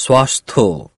स्वास्थ्य।